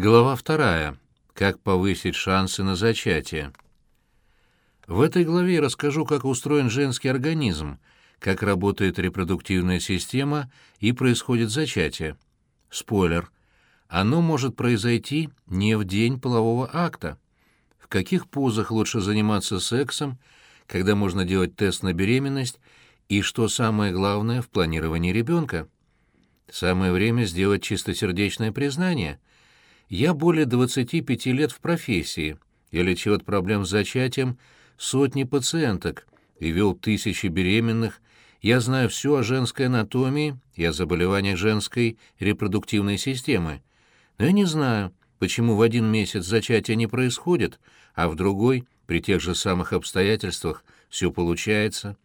Глава вторая. Как повысить шансы на зачатие. В этой главе я расскажу, как устроен женский организм, как работает репродуктивная система и происходит зачатие. Спойлер. Оно может произойти не в день полового акта. В каких позах лучше заниматься сексом, когда можно делать тест на беременность и, что самое главное, в планировании ребенка. Самое время сделать чистосердечное признание. Я более 25 лет в профессии. Я лечил от проблем с зачатием сотни пациенток и вел тысячи беременных. Я знаю все о женской анатомии и о заболеваниях женской репродуктивной системы. Но я не знаю, почему в один месяц зачатие не происходит, а в другой, при тех же самых обстоятельствах, все получается.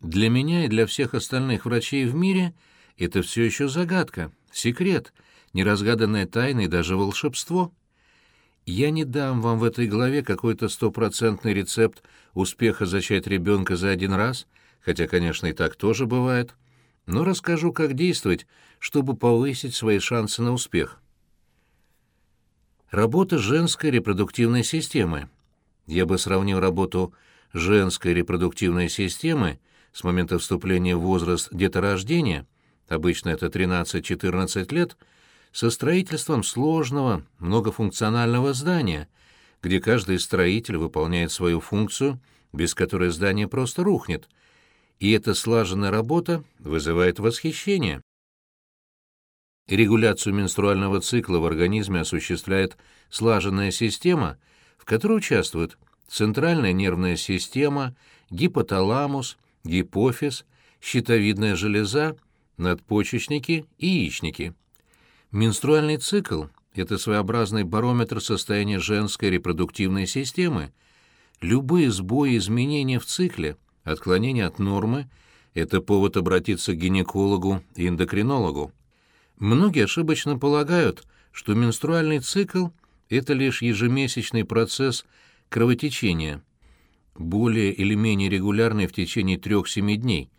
Для меня и для всех остальных врачей в мире это все еще загадка, секрет, неразгаданная тайна и даже волшебство. Я не дам вам в этой главе какой-то стопроцентный рецепт успеха зачать ребенка за один раз, хотя, конечно, и так тоже бывает, но расскажу, как действовать, чтобы повысить свои шансы на успех. Работа женской репродуктивной системы. Я бы сравнил работу женской репродуктивной системы с момента вступления в возраст деторождения, обычно это 13-14 лет, со строительством сложного, многофункционального здания, где каждый строитель выполняет свою функцию, без которой здание просто рухнет, и эта слаженная работа вызывает восхищение. Регуляцию менструального цикла в организме осуществляет слаженная система, в которой участвуют центральная нервная система, гипоталамус, гипофиз, щитовидная железа, надпочечники и яичники. Менструальный цикл – это своеобразный барометр состояния женской репродуктивной системы. Любые сбои изменения в цикле, отклонения от нормы – это повод обратиться к гинекологу и эндокринологу. Многие ошибочно полагают, что менструальный цикл – это лишь ежемесячный процесс кровотечения, более или менее регулярный в течение 3-7 дней.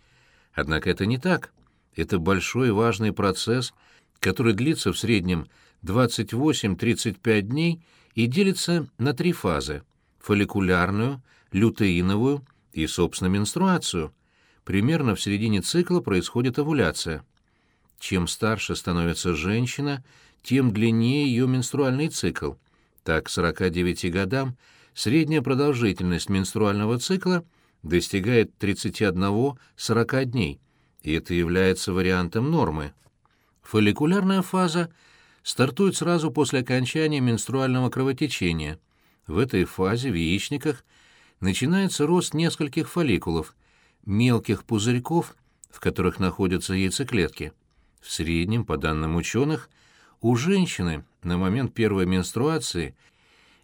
Однако это не так. Это большой важный процесс – который длится в среднем 28-35 дней и делится на три фазы – фолликулярную, лютеиновую и, собственно, менструацию. Примерно в середине цикла происходит овуляция. Чем старше становится женщина, тем длиннее ее менструальный цикл. Так, к 49 годам средняя продолжительность менструального цикла достигает 31-40 дней, и это является вариантом нормы. Фолликулярная фаза стартует сразу после окончания менструального кровотечения. В этой фазе в яичниках начинается рост нескольких фолликулов, мелких пузырьков, в которых находятся яйцеклетки. В среднем, по данным ученых, у женщины на момент первой менструации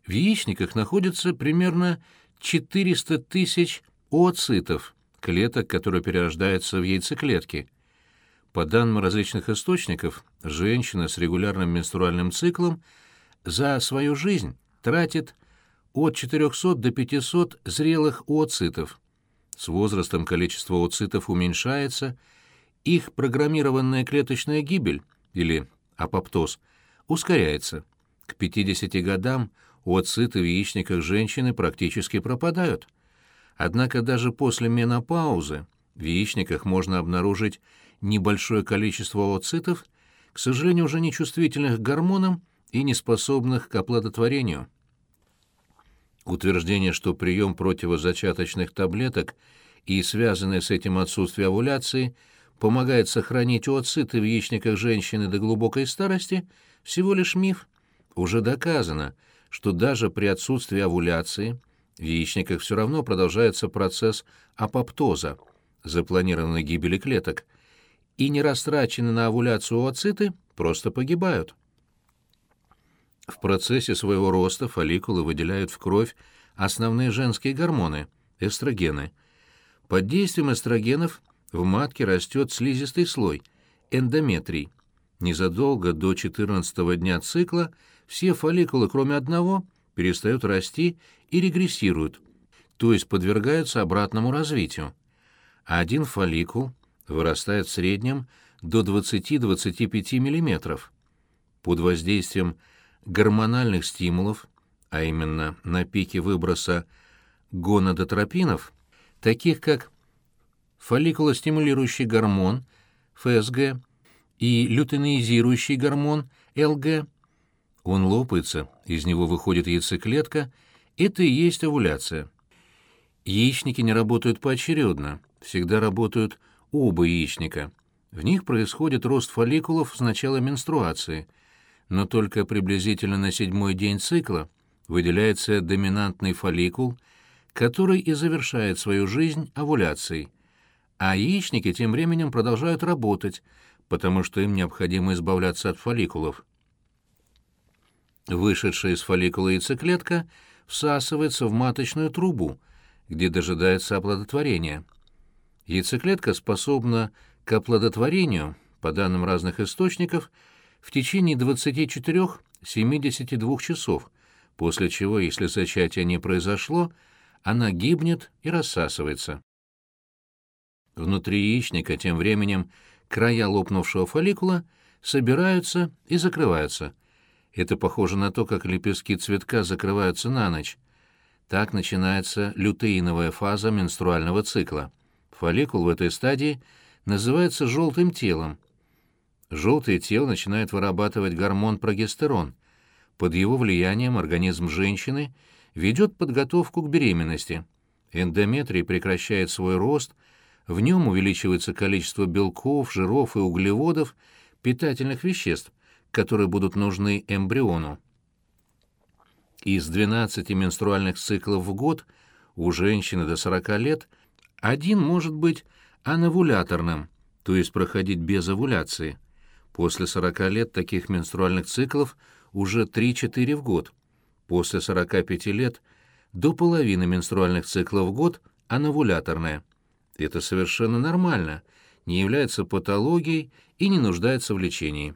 в яичниках находится примерно 400 тысяч ooцитов, клеток, которые перерождаются в яйцеклетки – по данным различных источников, женщина с регулярным менструальным циклом за свою жизнь тратит от 400 до 500 зрелых ooцитов. С возрастом количество ooцитов уменьшается, их программированная клеточная гибель, или апоптоз, ускоряется. К 50 годам ooциты в яичниках женщины практически пропадают. Однако даже после менопаузы в яичниках можно обнаружить небольшое количество ooцитов, к сожалению, уже не чувствительных к гормонам и не способных к оплодотворению. Утверждение, что прием противозачаточных таблеток и связанное с этим отсутствие овуляции помогает сохранить ooциты в яичниках женщины до глубокой старости, всего лишь миф. Уже доказано, что даже при отсутствии овуляции в яичниках все равно продолжается процесс апоптоза, запланированной гибели клеток – и не растрачены на овуляцию ooциты просто погибают. В процессе своего роста фолликулы выделяют в кровь основные женские гормоны – эстрогены. Под действием эстрогенов в матке растет слизистый слой – эндометрий. Незадолго до 14 дня цикла все фолликулы, кроме одного, перестают расти и регрессируют, то есть подвергаются обратному развитию. Один фолликул вырастает в среднем до 20-25 мм. Под воздействием гормональных стимулов, а именно на пике выброса гонадотропинов, таких как фолликулостимулирующий гормон ФСГ и лютeinизирующий гормон ЛГ, он лопается, из него выходит яйцеклетка, это и есть овуляция. Яичники не работают поочередно, всегда работают оба яичника. В них происходит рост фолликулов с начала менструации, но только приблизительно на седьмой день цикла выделяется доминантный фолликул, который и завершает свою жизнь овуляцией. А яичники тем временем продолжают работать, потому что им необходимо избавляться от фолликулов. Вышедшая из фолликула яйцеклетка всасывается в маточную трубу, где дожидается оплодотворения. Яйцеклетка способна к оплодотворению, по данным разных источников, в течение 24-72 часов, после чего, если зачатие не произошло, она гибнет и рассасывается. Внутри яичника тем временем края лопнувшего фолликула собираются и закрываются. Это похоже на то, как лепестки цветка закрываются на ночь. Так начинается лютеиновая фаза менструального цикла. Фолликул в этой стадии называется желтым телом. Желтое тело начинает вырабатывать гормон прогестерон. Под его влиянием организм женщины ведет подготовку к беременности. Эндометрий прекращает свой рост, в нем увеличивается количество белков, жиров и углеводов, питательных веществ, которые будут нужны эмбриону. Из 12 менструальных циклов в год у женщины до 40 лет один может быть анавуляторным, то есть проходить без овуляции. После 40 лет таких менструальных циклов уже 3-4 в год. После 45 лет до половины менструальных циклов в год анавуляторная. Это совершенно нормально, не является патологией и не нуждается в лечении.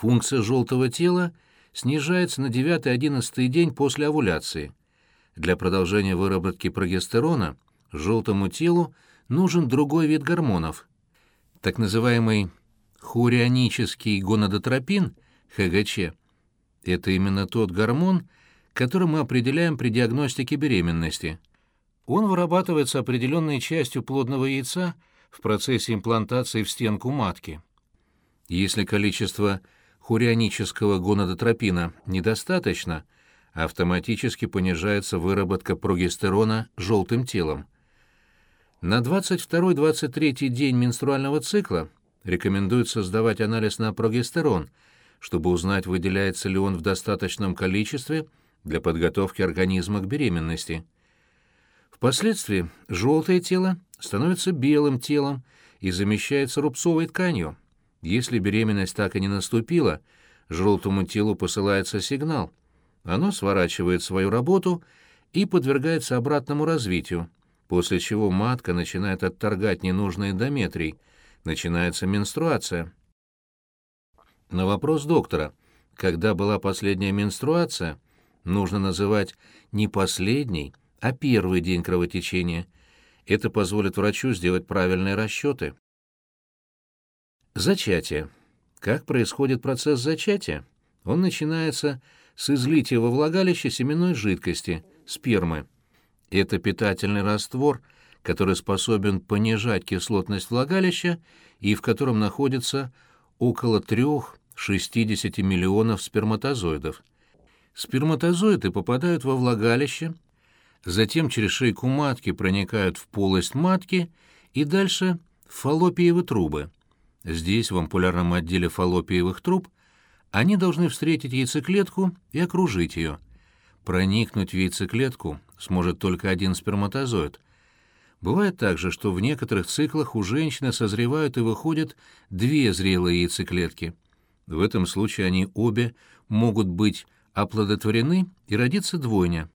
Функция желтого тела снижается на 9-11 день после овуляции. Для продолжения выработки прогестерона желтому телу нужен другой вид гормонов. Так называемый хорионический гонадотропин, ХГЧ, это именно тот гормон, который мы определяем при диагностике беременности. Он вырабатывается определенной частью плодного яйца в процессе имплантации в стенку матки. Если количество хурионического гонадотропина недостаточно, автоматически понижается выработка прогестерона желтым телом. На 22-23 день менструального цикла рекомендуется сдавать анализ на прогестерон, чтобы узнать, выделяется ли он в достаточном количестве для подготовки организма к беременности. Впоследствии желтое тело становится белым телом и замещается рубцовой тканью. Если беременность так и не наступила, желтому телу посылается сигнал. Оно сворачивает свою работу и подвергается обратному развитию, после чего матка начинает отторгать ненужный эндометрий, начинается менструация. На вопрос доктора, когда была последняя менструация, нужно называть не последний, а первый день кровотечения. Это позволит врачу сделать правильные расчеты. Зачатие. Как происходит процесс зачатия? Он начинается с излития во влагалище семенной жидкости, спермы. Это питательный раствор, который способен понижать кислотность влагалища и в котором находится около 3-60 миллионов сперматозоидов. Сперматозоиды попадают во влагалище, затем через шейку матки проникают в полость матки и дальше в фаллопиевы трубы. Здесь, в ампулярном отделе фаллопиевых труб, они должны встретить яйцеклетку и окружить ее. Проникнуть в яйцеклетку сможет только один сперматозоид. Бывает также, что в некоторых циклах у женщины созревают и выходят две зрелые яйцеклетки. В этом случае они обе могут быть оплодотворены и родиться двойня.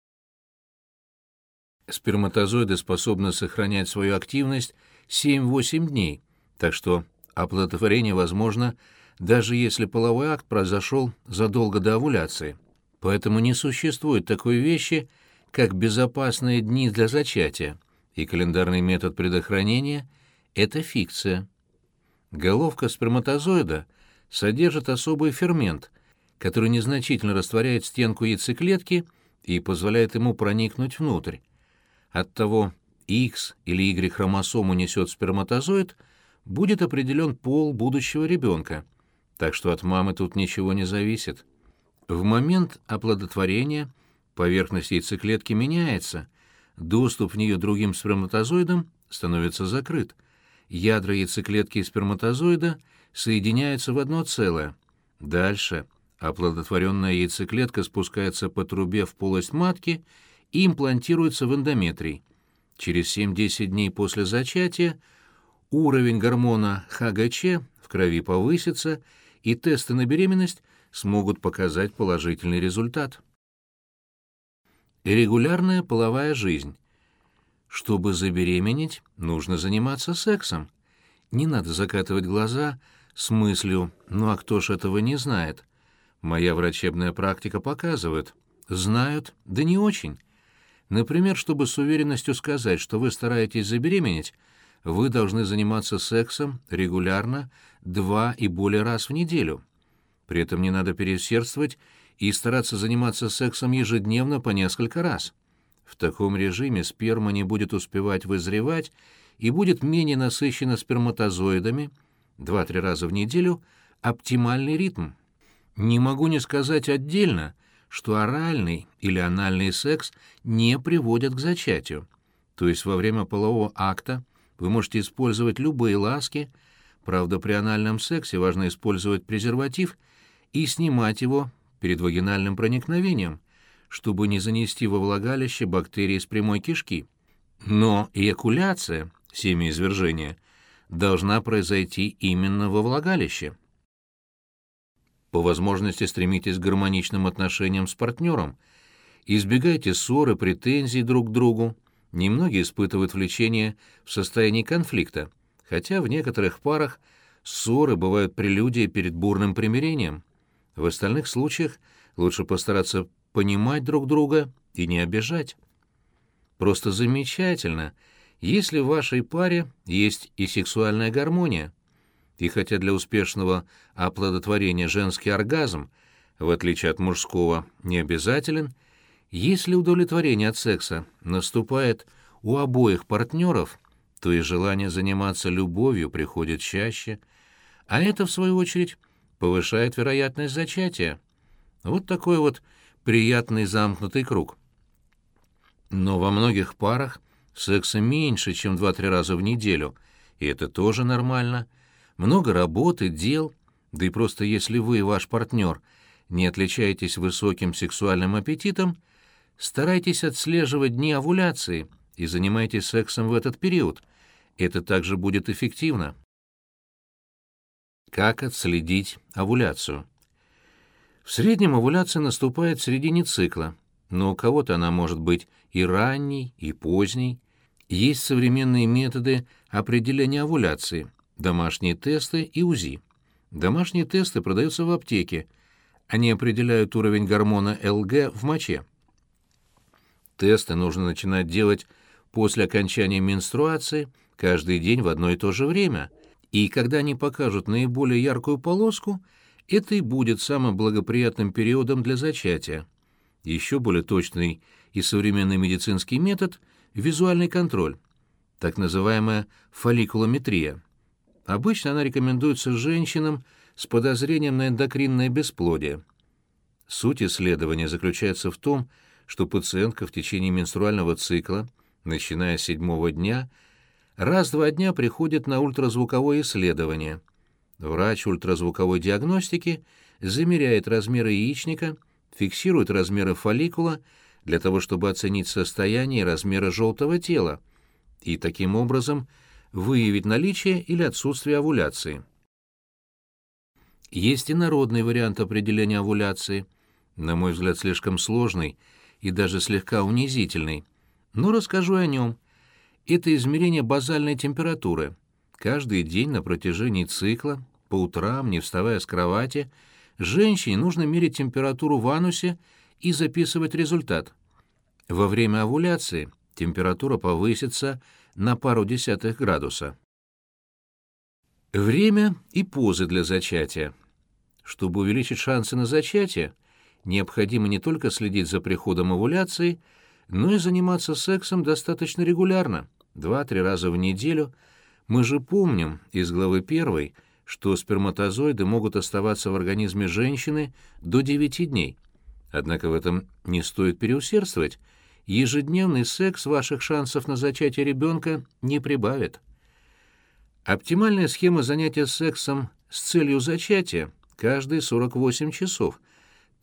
Сперматозоиды способны сохранять свою активность 7-8 дней, так что оплодотворение возможно, даже если половой акт произошел задолго до овуляции. Поэтому не существует такой вещи, как безопасные дни для зачатия, и календарный метод предохранения — это фикция. Головка сперматозоида содержит особый фермент, который незначительно растворяет стенку яйцеклетки и позволяет ему проникнуть внутрь. От того, X или Y хромосому несет сперматозоид, будет определен пол будущего ребенка, так что от мамы тут ничего не зависит. В момент оплодотворения поверхность яйцеклетки меняется, доступ в нее другим сперматозоидам становится закрыт. Ядра яйцеклетки и сперматозоида соединяются в одно целое. Дальше оплодотворенная яйцеклетка спускается по трубе в полость матки и имплантируется в эндометрий. Через 7-10 дней после зачатия уровень гормона ХГЧ в крови повысится, и тесты на беременность смогут показать положительный результат. Регулярная половая жизнь. Чтобы забеременеть, нужно заниматься сексом. Не надо закатывать глаза с мыслью «ну а кто ж этого не знает?» Моя врачебная практика показывает. Знают, да не очень. Например, чтобы с уверенностью сказать, что вы стараетесь забеременеть, вы должны заниматься сексом регулярно два и более раз в неделю. При этом не надо переусердствовать и стараться заниматься сексом ежедневно по несколько раз. В таком режиме сперма не будет успевать вызревать и будет менее насыщена сперматозоидами, два-три раза в неделю – оптимальный ритм. Не могу не сказать отдельно, что оральный или анальный секс не приводят к зачатию. То есть во время полового акта вы можете использовать любые ласки, правда при анальном сексе важно использовать презерватив и снимать его перед вагинальным проникновением, чтобы не занести во влагалище бактерии с прямой кишки. Но эякуляция, семяизвержение, должна произойти именно во влагалище. По возможности стремитесь к гармоничным отношениям с партнером. Избегайте ссоры, претензий друг к другу. Немногие испытывают влечение в состоянии конфликта, хотя в некоторых парах ссоры бывают прелюдией перед бурным примирением. В остальных случаях лучше постараться понимать друг друга и не обижать. Просто замечательно, если в вашей паре есть и сексуальная гармония. И хотя для успешного оплодотворения женский оргазм, в отличие от мужского, не обязателен, если удовлетворение от секса наступает у обоих партнеров, то и желание заниматься любовью приходит чаще, а это, в свою очередь, повышает вероятность зачатия. Вот такой вот приятный замкнутый круг. Но во многих парах секса меньше, чем 2-3 раза в неделю, и это тоже нормально – много работы, дел, да и просто если вы и ваш партнер не отличаетесь высоким сексуальным аппетитом, старайтесь отслеживать дни овуляции и занимайтесь сексом в этот период. Это также будет эффективно. Как отследить овуляцию? В среднем овуляция наступает в середине цикла, но у кого-то она может быть и ранней, и поздней. Есть современные методы определения овуляции, домашние тесты и УЗИ. Домашние тесты продаются в аптеке. Они определяют уровень гормона ЛГ в моче. Тесты нужно начинать делать после окончания менструации каждый день в одно и то же время. И когда они покажут наиболее яркую полоску, это и будет самым благоприятным периодом для зачатия. Еще более точный и современный медицинский метод – визуальный контроль, так называемая фолликулометрия. Обычно она рекомендуется женщинам с подозрением на эндокринное бесплодие. Суть исследования заключается в том, что пациентка в течение менструального цикла, начиная с седьмого дня, раз-два дня приходит на ультразвуковое исследование. Врач ультразвуковой диагностики замеряет размеры яичника, фиксирует размеры фолликула для того, чтобы оценить состояние и размеры желтого тела, и таким образом – выявить наличие или отсутствие овуляции. Есть и народный вариант определения овуляции, на мой взгляд, слишком сложный и даже слегка унизительный, но расскажу о нем. Это измерение базальной температуры. Каждый день на протяжении цикла, по утрам, не вставая с кровати, женщине нужно мерить температуру в анусе и записывать результат. Во время овуляции температура повысится на пару десятых градуса. Время и позы для зачатия. чтобы увеличить шансы на зачатие, необходимо не только следить за приходом овуляции, но и заниматься сексом достаточно регулярно, два-три раза в неделю. Мы же помним из главы первой, что сперматозоиды могут оставаться в организме женщины до 9 дней. Однако в этом не стоит переусердствовать. Ежедневный секс ваших шансов на зачатие ребенка не прибавит. Оптимальная схема занятия сексом с целью зачатия каждые 48 часов,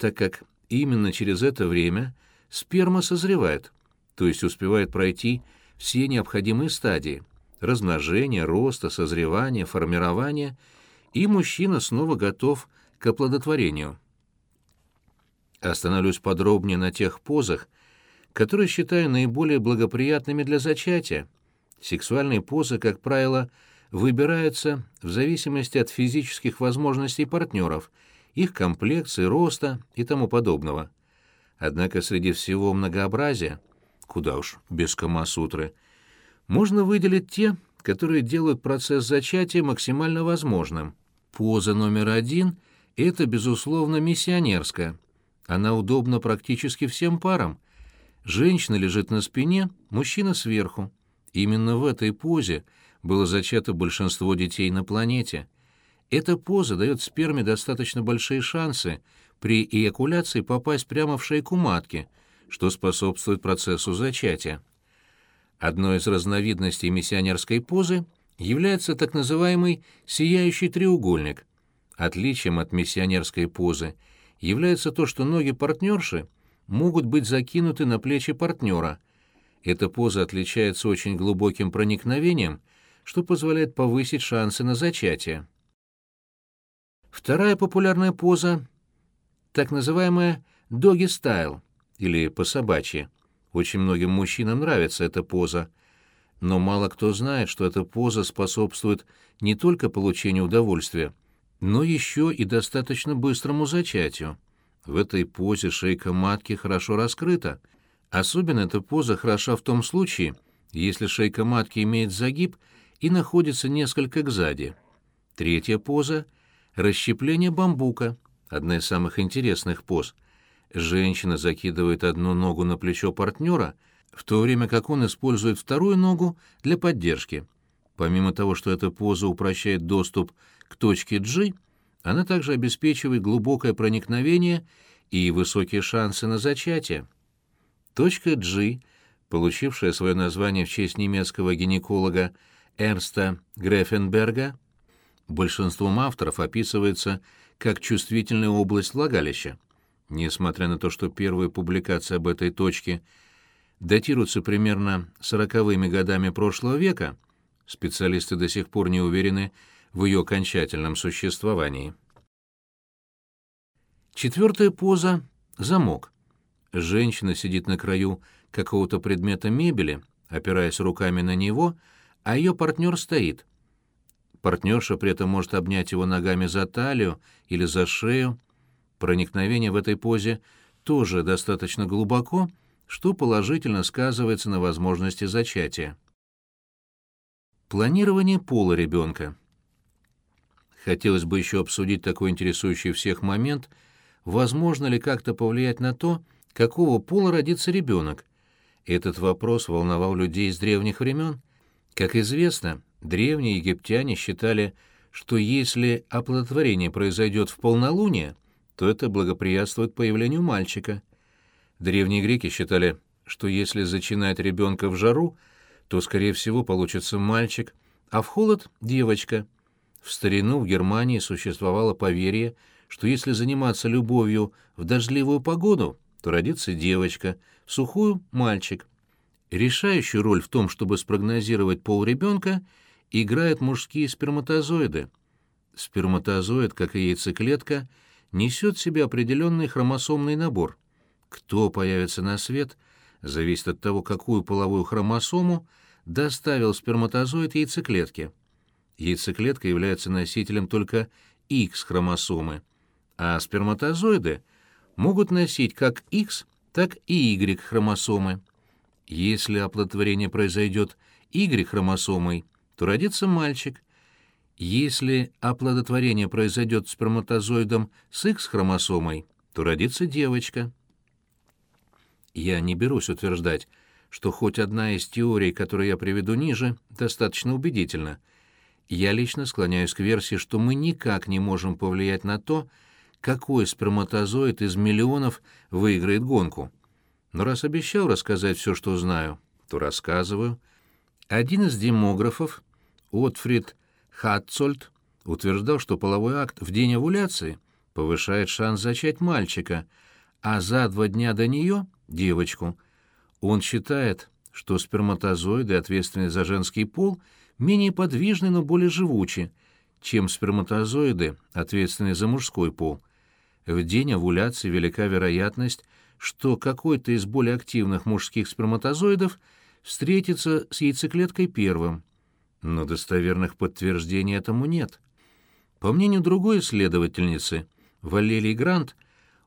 так как именно через это время сперма созревает, то есть успевает пройти все необходимые стадии – размножения, роста, созревания, формирования, и мужчина снова готов к оплодотворению. Остановлюсь подробнее на тех позах, которые считаю наиболее благоприятными для зачатия. Сексуальные позы, как правило, выбираются в зависимости от физических возможностей партнеров, их комплекции, роста и тому подобного. Однако среди всего многообразия, куда уж без Камасутры, можно выделить те, которые делают процесс зачатия максимально возможным. Поза номер один — это, безусловно, миссионерская. Она удобна практически всем парам. Женщина лежит на спине, мужчина сверху. Именно в этой позе было зачато большинство детей на планете. Эта поза дает сперме достаточно большие шансы при эякуляции попасть прямо в шейку матки, что способствует процессу зачатия. Одной из разновидностей миссионерской позы является так называемый «сияющий треугольник». Отличием от миссионерской позы является то, что ноги партнерши могут быть закинуты на плечи партнера. Эта поза отличается очень глубоким проникновением – что позволяет повысить шансы на зачатие. Вторая популярная поза — так называемая «доги-стайл» или «по-собачьи». Очень многим мужчинам нравится эта поза, но мало кто знает, что эта поза способствует не только получению удовольствия, но еще и достаточно быстрому зачатию. В этой позе шейка матки хорошо раскрыта. Особенно эта поза хороша в том случае, если шейка матки имеет загиб — и находится несколько кзади. Третья поза — расщепление бамбука, одна из самых интересных поз. Женщина закидывает одну ногу на плечо партнера, в то время как он использует вторую ногу для поддержки. Помимо того, что эта поза упрощает доступ к точке G, она также обеспечивает глубокое проникновение и высокие шансы на зачатие. Точка G, получившая свое название в честь немецкого гинеколога Эрста Грефенберга большинством авторов описывается как чувствительная область влагалища. Несмотря на то, что первые публикации об этой точке датируются примерно сороковыми годами прошлого века, специалисты до сих пор не уверены в ее окончательном существовании. Четвертая поза — замок. Женщина сидит на краю какого-то предмета мебели, опираясь руками на него — а ее партнер стоит. Партнерша при этом может обнять его ногами за талию или за шею. Проникновение в этой позе тоже достаточно глубоко, что положительно сказывается на возможности зачатия. Планирование пола ребенка. Хотелось бы еще обсудить такой интересующий всех момент, возможно ли как-то повлиять на то, какого пола родится ребенок. Этот вопрос волновал людей с древних времен — как известно, древние египтяне считали, что если оплодотворение произойдет в полнолуние, то это благоприятствует появлению мальчика. Древние греки считали, что если зачинать ребенка в жару, то, скорее всего, получится мальчик, а в холод — девочка. В старину в Германии существовало поверье, что если заниматься любовью в дождливую погоду, то родится девочка, в сухую — мальчик. Решающую роль в том, чтобы спрогнозировать пол ребенка, играют мужские сперматозоиды. Сперматозоид, как и яйцеклетка, несет в себе определенный хромосомный набор. Кто появится на свет, зависит от того, какую половую хромосому доставил сперматозоид яйцеклетке. Яйцеклетка является носителем только X-хромосомы, а сперматозоиды могут носить как X, так и Y-хромосомы. Если оплодотворение произойдет Y-хромосомой, то родится мальчик. Если оплодотворение произойдет сперматозоидом с X-хромосомой, то родится девочка. Я не берусь утверждать, что хоть одна из теорий, которые я приведу ниже, достаточно убедительна. Я лично склоняюсь к версии, что мы никак не можем повлиять на то, какой сперматозоид из миллионов выиграет гонку. Но раз обещал рассказать все, что знаю, то рассказываю. Один из демографов, Отфрид Хатцольд, утверждал, что половой акт в день овуляции повышает шанс зачать мальчика, а за два дня до нее — девочку. Он считает, что сперматозоиды, ответственные за женский пол, менее подвижны, но более живучи, чем сперматозоиды, ответственные за мужской пол. В день овуляции велика вероятность, что какой-то из более активных мужских сперматозоидов встретится с яйцеклеткой первым. Но достоверных подтверждений этому нет. По мнению другой исследовательницы, Валерии Грант,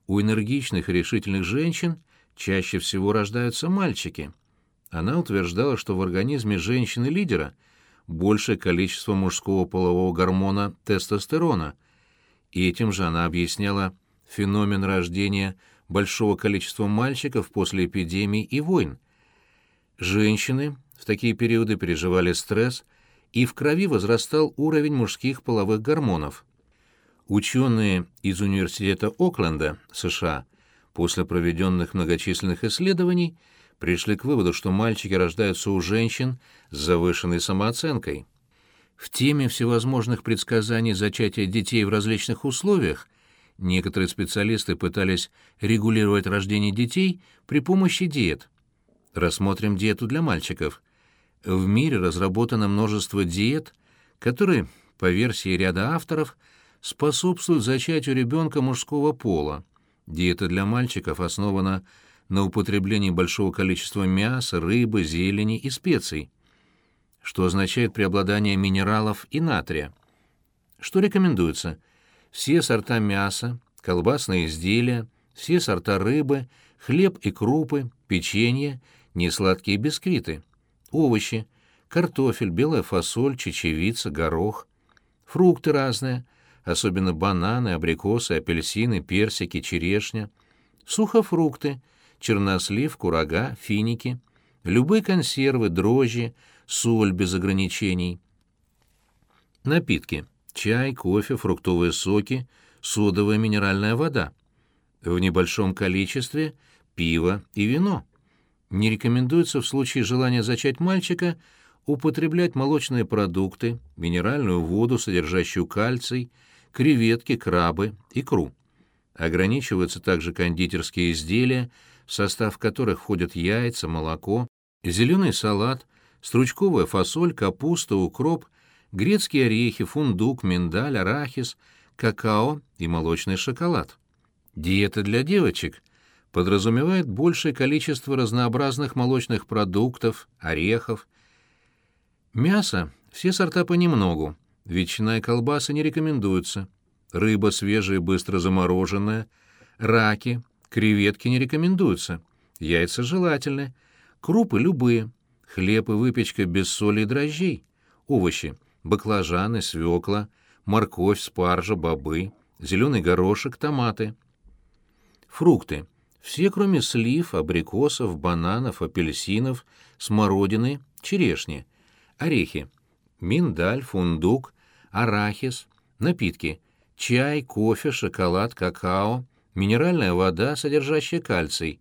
у энергичных и решительных женщин чаще всего рождаются мальчики. Она утверждала, что в организме женщины-лидера большее количество мужского полового гормона тестостерона, и этим же она объясняла феномен рождения большого количества мальчиков после эпидемий и войн. Женщины в такие периоды переживали стресс, и в крови возрастал уровень мужских половых гормонов. Ученые из Университета Окленда, США, после проведенных многочисленных исследований, пришли к выводу, что мальчики рождаются у женщин с завышенной самооценкой. В теме всевозможных предсказаний зачатия детей в различных условиях Некоторые специалисты пытались регулировать рождение детей при помощи диет. Рассмотрим диету для мальчиков. В мире разработано множество диет, которые, по версии ряда авторов, способствуют зачатию ребенка мужского пола. Диета для мальчиков основана на употреблении большого количества мяса, рыбы, зелени и специй, что означает преобладание минералов и натрия. Что рекомендуется – все сорта мяса, колбасные изделия, все сорта рыбы, хлеб и крупы, печенье, несладкие бисквиты, овощи, картофель, белая фасоль, чечевица, горох, фрукты разные, особенно бананы, абрикосы, апельсины, персики, черешня, сухофрукты, чернослив, курага, финики, любые консервы, дрожжи, соль без ограничений. Напитки чай, кофе, фруктовые соки, содовая минеральная вода. В небольшом количестве пиво и вино. Не рекомендуется в случае желания зачать мальчика употреблять молочные продукты, минеральную воду, содержащую кальций, креветки, крабы, икру. Ограничиваются также кондитерские изделия, в состав которых входят яйца, молоко, зеленый салат, стручковая фасоль, капуста, укроп грецкие орехи, фундук, миндаль, арахис, какао и молочный шоколад. Диета для девочек подразумевает большее количество разнообразных молочных продуктов, орехов. Мясо – все сорта понемногу, ветчина и колбасы не рекомендуются. Рыба свежая быстро замороженная, раки, креветки не рекомендуются, яйца желательны, крупы любые, хлеб и выпечка без соли и дрожжей, овощи – баклажаны, свекла, морковь, спаржа, бобы, зеленый горошек, томаты. Фрукты. Все, кроме слив, абрикосов, бананов, апельсинов, смородины, черешни. Орехи. Миндаль, фундук, арахис. Напитки. Чай, кофе, шоколад, какао, минеральная вода, содержащая кальций.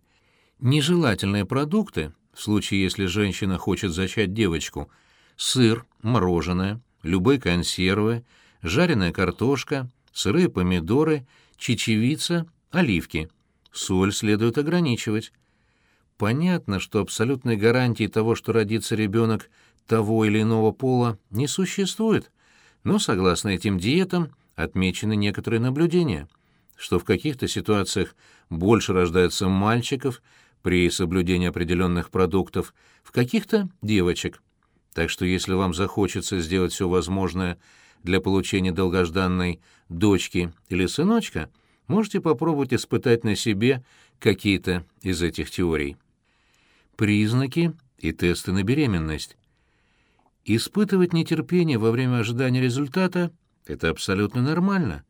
Нежелательные продукты, в случае, если женщина хочет зачать девочку, сыр, мороженое, любые консервы, жареная картошка, сырые помидоры, чечевица, оливки. Соль следует ограничивать. Понятно, что абсолютной гарантии того, что родится ребенок того или иного пола, не существует, но, согласно этим диетам, отмечены некоторые наблюдения, что в каких-то ситуациях больше рождается мальчиков при соблюдении определенных продуктов, в каких-то — девочек. Так что если вам захочется сделать все возможное для получения долгожданной дочки или сыночка, можете попробовать испытать на себе какие-то из этих теорий. Признаки и тесты на беременность. Испытывать нетерпение во время ожидания результата — это абсолютно нормально.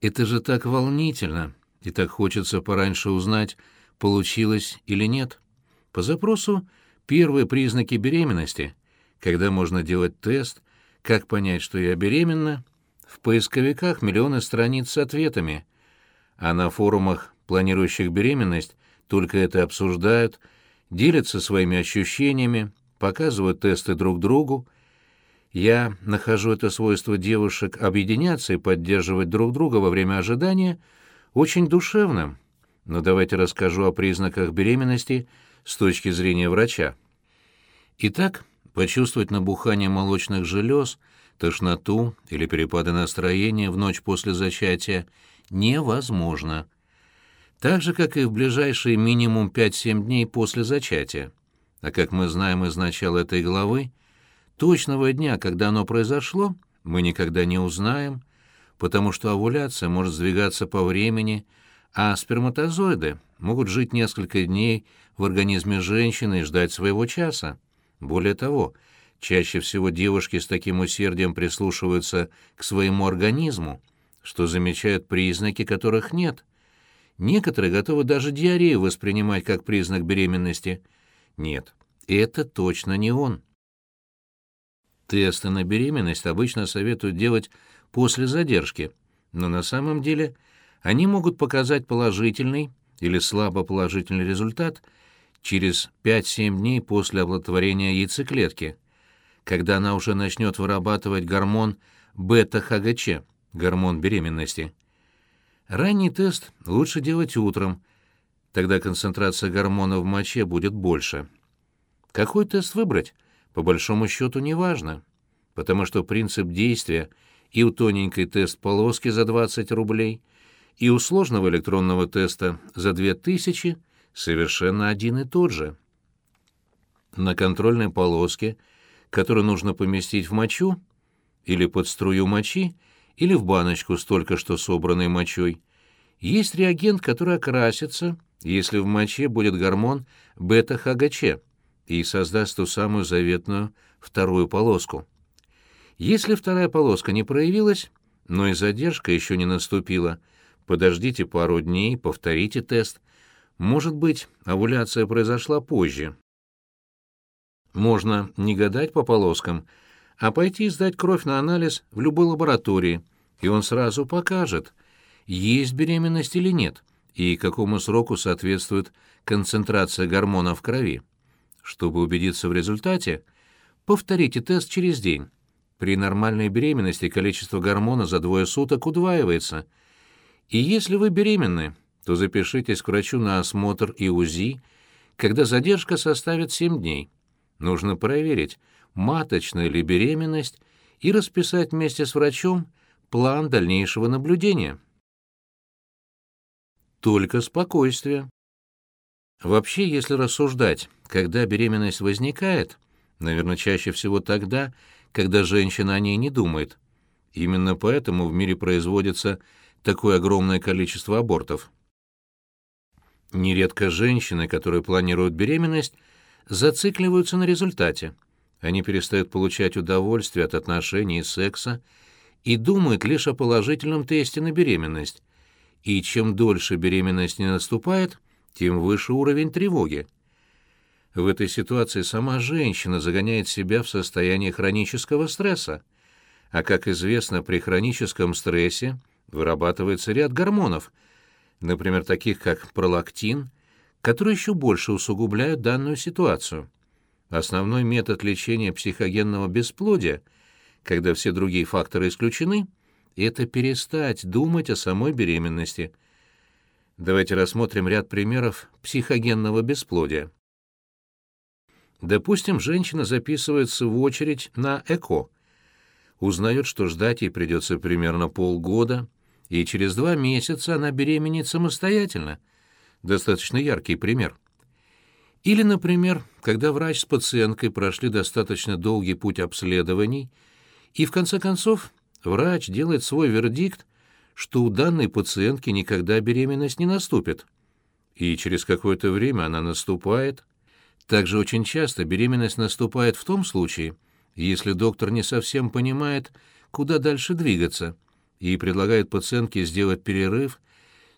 Это же так волнительно, и так хочется пораньше узнать, получилось или нет. По запросу первые признаки беременности, когда можно делать тест, как понять, что я беременна, в поисковиках миллионы страниц с ответами, а на форумах, планирующих беременность, только это обсуждают, делятся своими ощущениями, показывают тесты друг другу. Я нахожу это свойство девушек объединяться и поддерживать друг друга во время ожидания очень душевным. Но давайте расскажу о признаках беременности с точки зрения врача. Итак, почувствовать набухание молочных желез, тошноту или перепады настроения в ночь после зачатия невозможно. Так же, как и в ближайшие минимум 5-7 дней после зачатия. А как мы знаем из начала этой главы, точного дня, когда оно произошло, мы никогда не узнаем, потому что овуляция может сдвигаться по времени, а сперматозоиды могут жить несколько дней в организме женщины и ждать своего часа. Более того, чаще всего девушки с таким усердием прислушиваются к своему организму, что замечают признаки, которых нет. Некоторые готовы даже диарею воспринимать как признак беременности. Нет, это точно не он. Тесты на беременность обычно советуют делать после задержки, но на самом деле они могут показать положительный или слабо положительный результат через 5-7 дней после оплодотворения яйцеклетки, когда она уже начнет вырабатывать гормон бета-ХГЧ, гормон беременности. Ранний тест лучше делать утром, тогда концентрация гормона в моче будет больше. Какой тест выбрать, по большому счету, не важно, потому что принцип действия и у тоненькой тест-полоски за 20 рублей, и у сложного электронного теста за 2000 совершенно один и тот же. На контрольной полоске, которую нужно поместить в мочу, или под струю мочи, или в баночку с только что собранной мочой, есть реагент, который окрасится, если в моче будет гормон бета-ХГЧ и создаст ту самую заветную вторую полоску. Если вторая полоска не проявилась, но и задержка еще не наступила, подождите пару дней, повторите тест. Может быть, овуляция произошла позже. Можно не гадать по полоскам, а пойти сдать кровь на анализ в любой лаборатории, и он сразу покажет, есть беременность или нет, и какому сроку соответствует концентрация гормона в крови. Чтобы убедиться в результате, повторите тест через день. При нормальной беременности количество гормона за двое суток удваивается. И если вы беременны, то запишитесь к врачу на осмотр и УЗИ, когда задержка составит 7 дней. Нужно проверить, маточная ли беременность, и расписать вместе с врачом план дальнейшего наблюдения. Только спокойствие. Вообще, если рассуждать, когда беременность возникает, наверное, чаще всего тогда, когда женщина о ней не думает. Именно поэтому в мире производится такое огромное количество абортов. Нередко женщины, которые планируют беременность, зацикливаются на результате. Они перестают получать удовольствие от отношений и секса и думают лишь о положительном тесте на беременность. И чем дольше беременность не наступает, тем выше уровень тревоги. В этой ситуации сама женщина загоняет себя в состояние хронического стресса. А как известно, при хроническом стрессе вырабатывается ряд гормонов, например, таких как пролактин, которые еще больше усугубляют данную ситуацию. Основной метод лечения психогенного бесплодия, когда все другие факторы исключены, это перестать думать о самой беременности. Давайте рассмотрим ряд примеров психогенного бесплодия. Допустим, женщина записывается в очередь на ЭКО. Узнает, что ждать ей придется примерно полгода, и через два месяца она беременеет самостоятельно. Достаточно яркий пример. Или, например, когда врач с пациенткой прошли достаточно долгий путь обследований, и в конце концов врач делает свой вердикт, что у данной пациентки никогда беременность не наступит. И через какое-то время она наступает, также очень часто беременность наступает в том случае, если доктор не совсем понимает, куда дальше двигаться, и предлагает пациентке сделать перерыв,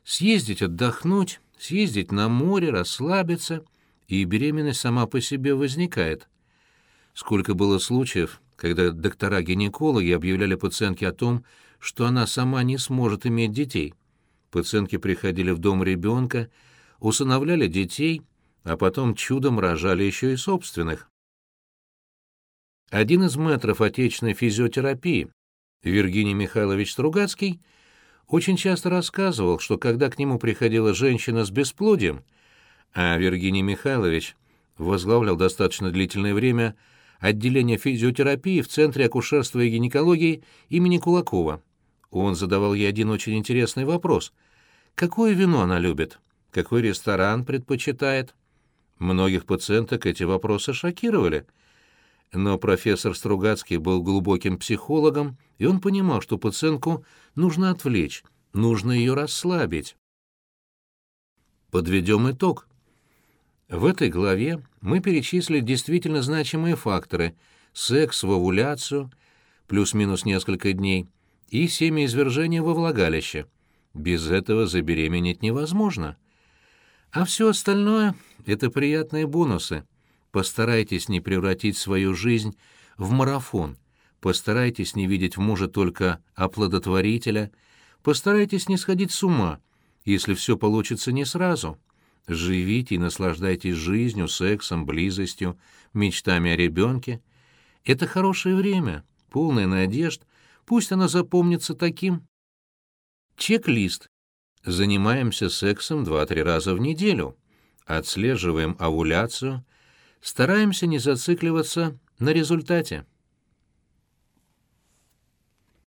съездить отдохнуть, съездить на море, расслабиться, и беременность сама по себе возникает. Сколько было случаев, когда доктора-гинекологи объявляли пациентке о том, что она сама не сможет иметь детей. Пациентки приходили в дом ребенка, усыновляли детей, а потом чудом рожали еще и собственных. Один из мэтров отечественной физиотерапии, Виргиний Михайлович Стругацкий, очень часто рассказывал, что когда к нему приходила женщина с бесплодием, а Виргиний Михайлович возглавлял достаточно длительное время отделение физиотерапии в Центре акушерства и гинекологии имени Кулакова. Он задавал ей один очень интересный вопрос. Какое вино она любит? Какой ресторан предпочитает? Многих пациенток эти вопросы шокировали. Но профессор Стругацкий был глубоким психологом, и он понимал, что пациентку нужно отвлечь, нужно ее расслабить. Подведем итог. В этой главе мы перечислили действительно значимые факторы – секс в овуляцию, плюс-минус несколько дней, и семяизвержение во влагалище. Без этого забеременеть невозможно. А все остальное — это приятные бонусы. Постарайтесь не превратить свою жизнь в марафон. Постарайтесь не видеть в муже только оплодотворителя. Постарайтесь не сходить с ума, если все получится не сразу. Живите и наслаждайтесь жизнью, сексом, близостью, мечтами о ребенке. Это хорошее время, полное надежд, пусть оно запомнится таким. Чек-лист. Занимаемся сексом 2-3 раза в неделю. Отслеживаем овуляцию. Стараемся не зацикливаться на результате.